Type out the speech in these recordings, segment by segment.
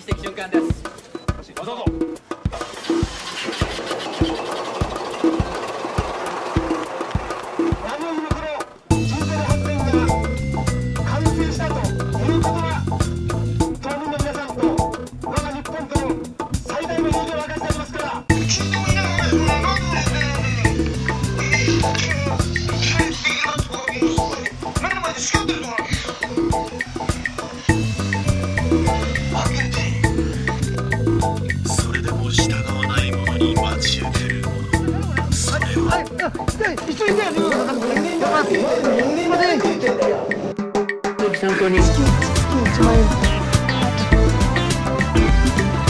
してい瞬間です。参考に月1万円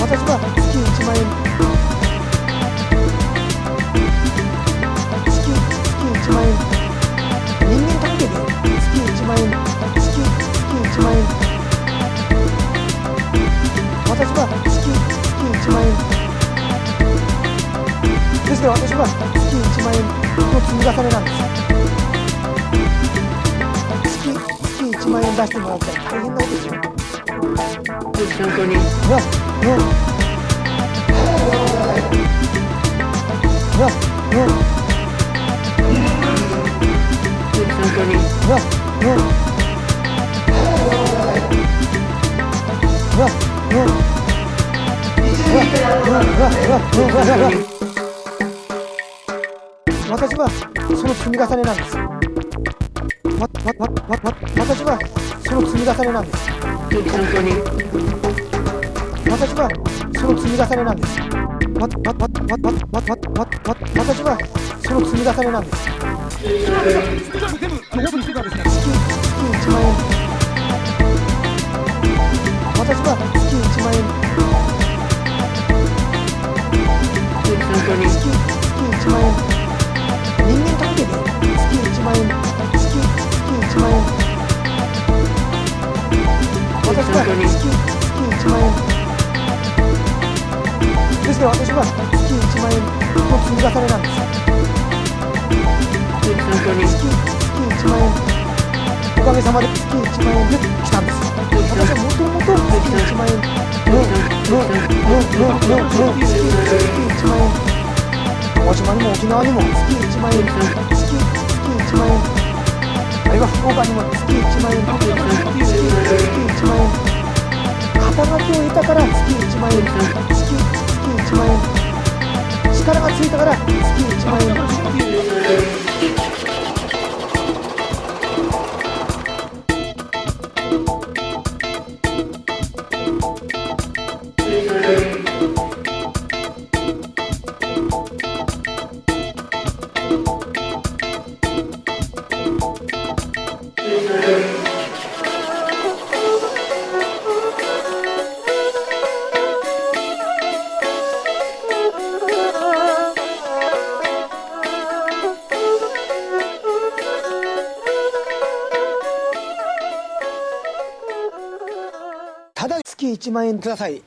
私は月1万円ですから私は月1万円の積み重ねなんです月月1万円出してもらったら大変なことですよ。参考に。うわ、うん。うわ、うん。参考に。うわ、うん。うわ、うん。うわ、うわ、うわ、うわ、うわ、うわ、うわ。私はその積み重ねなんです。わ、わ、わ、わ、わ、私はその積み重ねなんです。私はその積み重ねなんです。わ、わ、わ、わ、わ、わ、わ、わ、わ、私はその積み重ねなんです。全部のことにしてたんですね月、月1万円。私は月1万円。私は月、月1万円。ですから私は月1万円の積み重ねなんです。参考に。月、月1万円。おかげさまで月1万円で来たんです。私はもともと月1万円の、の、の、の、の、の、月、月1万円。鹿児島にも沖縄にも月1万円。月、月1万円。は福岡にも月1万円。月、月1万円。肩書きを得たから月1万円。月、月1万円。力がついたから月1万円。月1万円ください。